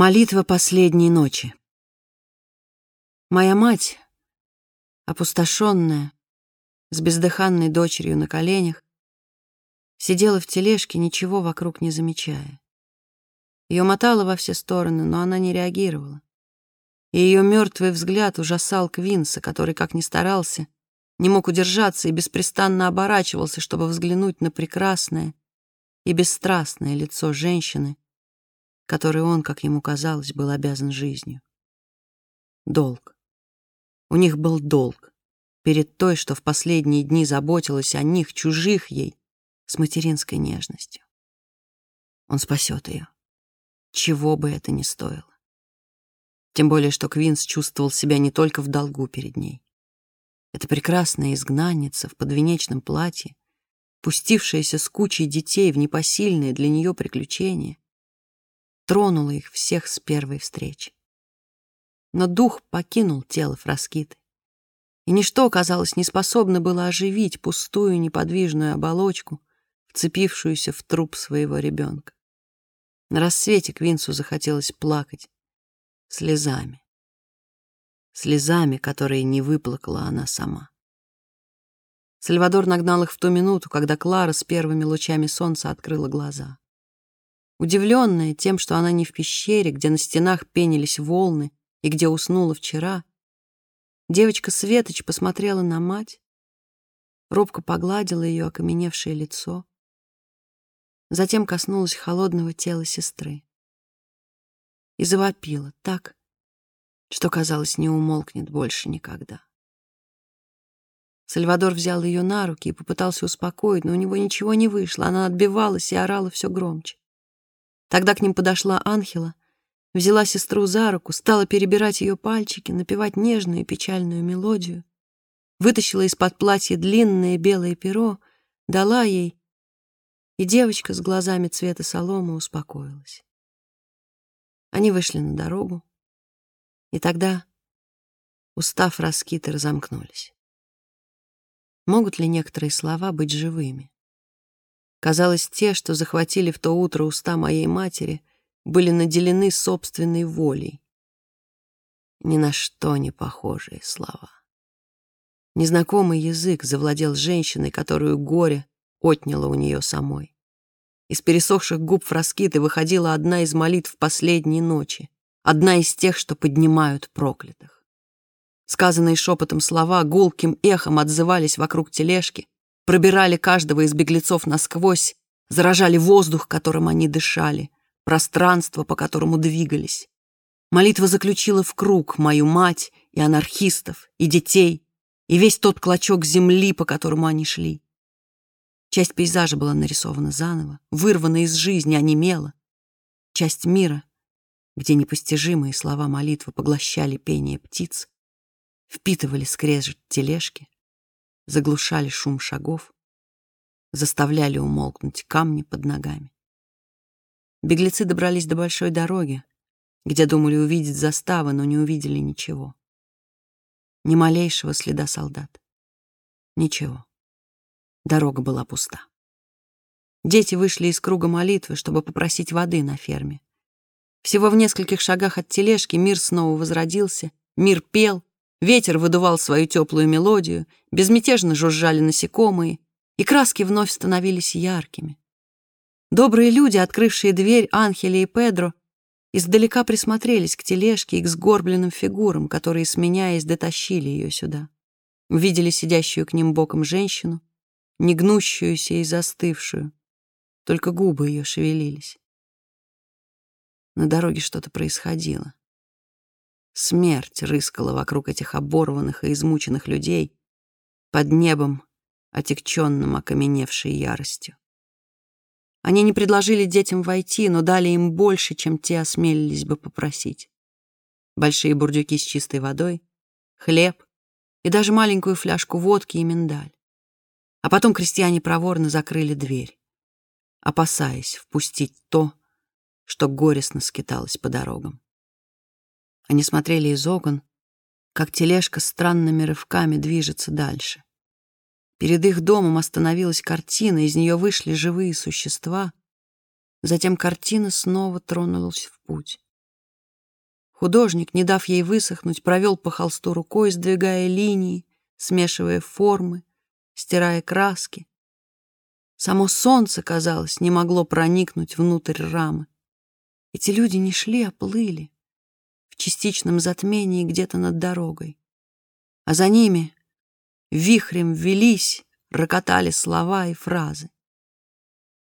Молитва последней ночи. Моя мать, опустошенная, с бездыханной дочерью на коленях, сидела в тележке, ничего вокруг не замечая. Ее мотало во все стороны, но она не реагировала. И ее мертвый взгляд ужасал Квинса, который, как ни старался, не мог удержаться и беспрестанно оборачивался, чтобы взглянуть на прекрасное и бесстрастное лицо женщины, который он, как ему казалось, был обязан жизнью. Долг. У них был долг перед той, что в последние дни заботилась о них, чужих ей, с материнской нежностью. Он спасет ее, чего бы это ни стоило. Тем более, что Квинс чувствовал себя не только в долгу перед ней. Эта прекрасная изгнанница в подвенечном платье, пустившаяся с кучей детей в непосильное для нее приключение, тронула их всех с первой встречи. Но дух покинул тело Фраскиты, и ничто, казалось, не способно было оживить пустую неподвижную оболочку, вцепившуюся в труп своего ребенка. На рассвете Квинсу захотелось плакать слезами. Слезами, которые не выплакала она сама. Сальвадор нагнал их в ту минуту, когда Клара с первыми лучами солнца открыла глаза. Удивленная тем, что она не в пещере, где на стенах пенились волны и где уснула вчера, девочка Светоч посмотрела на мать, робко погладила ее окаменевшее лицо, затем коснулась холодного тела сестры и завопила так, что, казалось, не умолкнет больше никогда. Сальвадор взял ее на руки и попытался успокоить, но у него ничего не вышло. Она отбивалась и орала все громче. Тогда к ним подошла Анхела, взяла сестру за руку, стала перебирать ее пальчики, напевать нежную и печальную мелодию, вытащила из-под платья длинное белое перо, дала ей, и девочка с глазами цвета соломы успокоилась. Они вышли на дорогу, и тогда, устав раскиты, разомкнулись. Могут ли некоторые слова быть живыми? Казалось, те, что захватили в то утро уста моей матери, были наделены собственной волей. Ни на что не похожие слова. Незнакомый язык завладел женщиной, которую горе отняло у нее самой. Из пересохших губ Фраскиты выходила одна из молитв последней ночи, одна из тех, что поднимают проклятых. Сказанные шепотом слова гулким эхом отзывались вокруг тележки, пробирали каждого из беглецов насквозь, заражали воздух, которым они дышали, пространство, по которому двигались. Молитва заключила в круг мою мать и анархистов, и детей, и весь тот клочок земли, по которому они шли. Часть пейзажа была нарисована заново, вырвана из жизни, онемела. Часть мира, где непостижимые слова молитвы поглощали пение птиц, впитывали скрежет тележки, заглушали шум шагов, заставляли умолкнуть камни под ногами. Беглецы добрались до большой дороги, где думали увидеть заставы, но не увидели ничего. Ни малейшего следа солдат. Ничего. Дорога была пуста. Дети вышли из круга молитвы, чтобы попросить воды на ферме. Всего в нескольких шагах от тележки мир снова возродился, мир пел, Ветер выдувал свою теплую мелодию, безмятежно жужжали насекомые, и краски вновь становились яркими. Добрые люди, открывшие дверь Анхеле и Педро, издалека присмотрелись к тележке и к сгорбленным фигурам, которые, сменяясь, дотащили ее сюда. Увидели сидящую к ним боком женщину, негнущуюся и застывшую. Только губы ее шевелились. На дороге что-то происходило. Смерть рыскала вокруг этих оборванных и измученных людей под небом, отекченным окаменевшей яростью. Они не предложили детям войти, но дали им больше, чем те осмелились бы попросить. Большие бурдюки с чистой водой, хлеб и даже маленькую фляжку водки и миндаль. А потом крестьяне проворно закрыли дверь, опасаясь впустить то, что горестно скиталось по дорогам. Они смотрели из окон, как тележка странными рывками движется дальше. Перед их домом остановилась картина, из нее вышли живые существа. Затем картина снова тронулась в путь. Художник, не дав ей высохнуть, провел по холсту рукой, сдвигая линии, смешивая формы, стирая краски. Само солнце, казалось, не могло проникнуть внутрь рамы. Эти люди не шли, а плыли частичном затмении где-то над дорогой. А за ними вихрем велись, рокотали слова и фразы.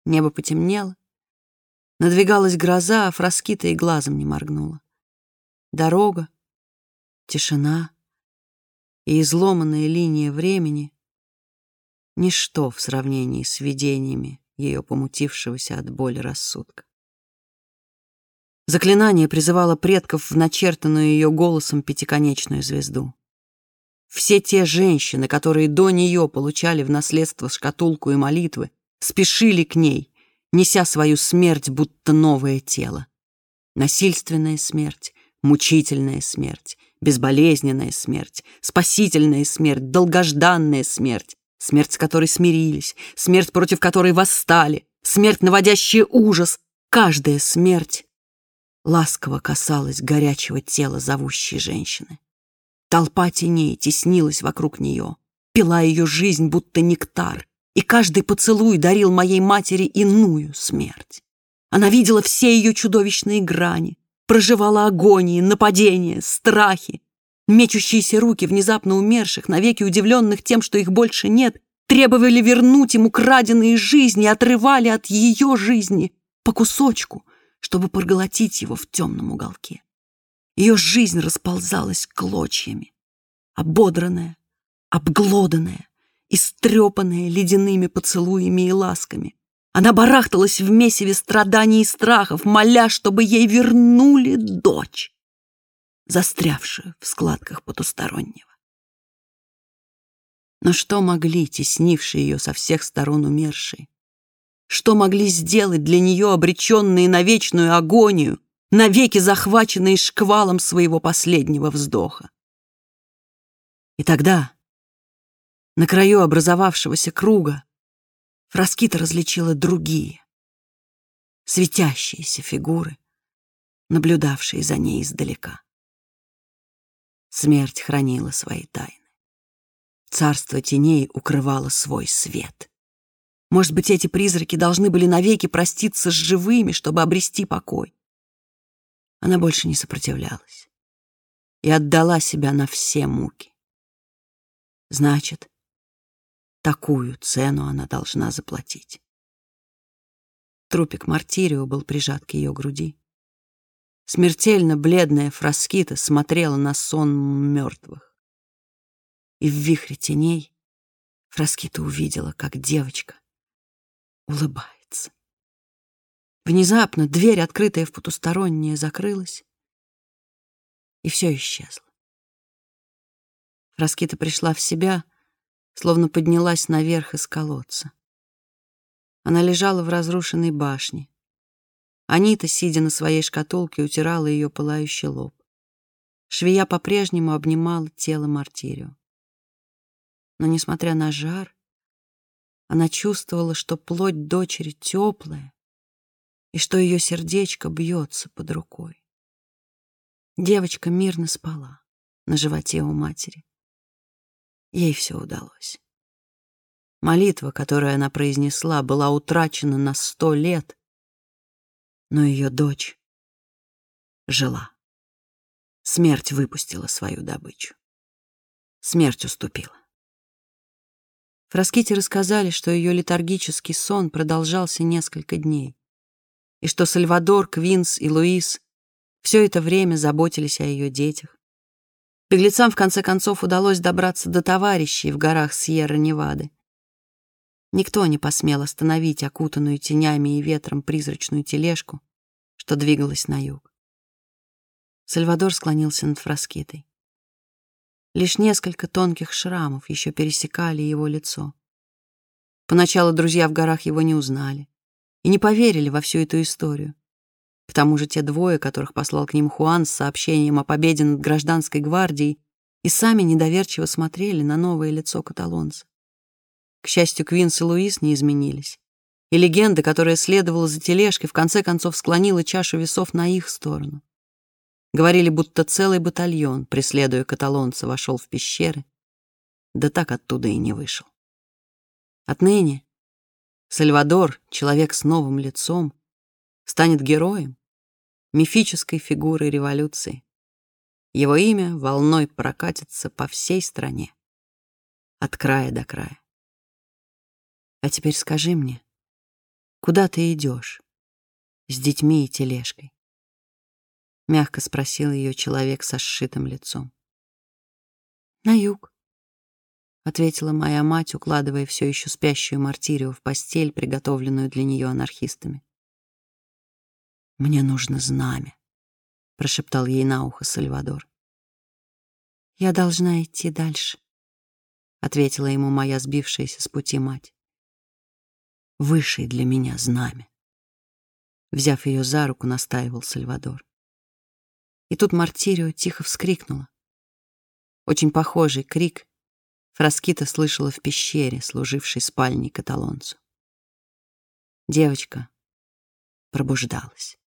Небо потемнело, надвигалась гроза, а Фраскита и глазом не моргнула. Дорога, тишина и изломанная линия времени — ничто в сравнении с видениями ее помутившегося от боли рассудка. Заклинание призывало предков в начертанную ее голосом пятиконечную звезду. Все те женщины, которые до нее получали в наследство шкатулку и молитвы, спешили к ней, неся свою смерть, будто новое тело. Насильственная смерть, мучительная смерть, безболезненная смерть, спасительная смерть, долгожданная смерть, смерть, с которой смирились, смерть, против которой восстали, смерть, наводящая ужас. Каждая смерть ласково касалась горячего тела зовущей женщины. Толпа теней теснилась вокруг нее, пила ее жизнь, будто нектар, и каждый поцелуй дарил моей матери иную смерть. Она видела все ее чудовищные грани, проживала агонии, нападения, страхи. Мечущиеся руки внезапно умерших, навеки удивленных тем, что их больше нет, требовали вернуть ему краденные жизни, отрывали от ее жизни по кусочку, чтобы проглотить его в темном уголке. Ее жизнь расползалась клочьями, ободранная, обглоданная, истрепанная ледяными поцелуями и ласками. Она барахталась в месиве страданий и страхов, моля, чтобы ей вернули дочь, застрявшую в складках потустороннего. Но что могли теснившие ее со всех сторон умершие? Что могли сделать для нее обреченные на вечную агонию, навеки захваченные шквалом своего последнего вздоха? И тогда, на краю образовавшегося круга, Фраскита различила другие, светящиеся фигуры, наблюдавшие за ней издалека. Смерть хранила свои тайны. Царство теней укрывало свой свет. Может быть, эти призраки должны были навеки проститься с живыми, чтобы обрести покой. Она больше не сопротивлялась и отдала себя на все муки. Значит, Такую цену она должна заплатить. Трупик Мартирио был прижат к ее груди. Смертельно бледная Фраскита смотрела на сон мертвых. И в вихре теней Фраскита увидела, как девочка улыбается. Внезапно дверь, открытая в потустороннее, закрылась, и все исчезло. Фраскита пришла в себя — словно поднялась наверх из колодца. Она лежала в разрушенной башне. Анита, сидя на своей шкатулке, утирала ее пылающий лоб. Швея по-прежнему обнимала тело Мартирио. Но, несмотря на жар, она чувствовала, что плоть дочери теплая и что ее сердечко бьется под рукой. Девочка мирно спала на животе у матери. Ей все удалось. Молитва, которую она произнесла, была утрачена на сто лет, но ее дочь жила. Смерть выпустила свою добычу. Смерть уступила. Фраските рассказали, что ее летаргический сон продолжался несколько дней, и что Сальвадор, Квинс и Луис все это время заботились о ее детях, Беглецам в конце концов удалось добраться до товарищей в горах Сьерра-Невады. Никто не посмел остановить окутанную тенями и ветром призрачную тележку, что двигалась на юг. Сальвадор склонился над фраскитой. Лишь несколько тонких шрамов еще пересекали его лицо. Поначалу друзья в горах его не узнали и не поверили во всю эту историю. К тому же те двое, которых послал к ним Хуан с сообщением о победе над гражданской гвардией, и сами недоверчиво смотрели на новое лицо каталонца. К счастью, Квинс и Луис не изменились. И легенда, которая следовала за тележкой, в конце концов склонила чашу весов на их сторону. Говорили, будто целый батальон, преследуя каталонца, вошел в пещеры, да так оттуда и не вышел. Отныне Сальвадор, человек с новым лицом, станет героем, мифической фигурой революции. Его имя волной прокатится по всей стране, от края до края. А теперь скажи мне, куда ты идешь с детьми и тележкой? Мягко спросил ее человек со сшитым лицом. На юг, ответила моя мать, укладывая все еще спящую Мартирию в постель, приготовленную для нее анархистами. «Мне нужно знамя», — прошептал ей на ухо Сальвадор. «Я должна идти дальше», — ответила ему моя сбившаяся с пути мать. «Высший для меня знамя», — взяв ее за руку, настаивал Сальвадор. И тут Мартирио тихо вскрикнула. Очень похожий крик Фраскита слышала в пещере, служившей спальней каталонцу. Девочка пробуждалась.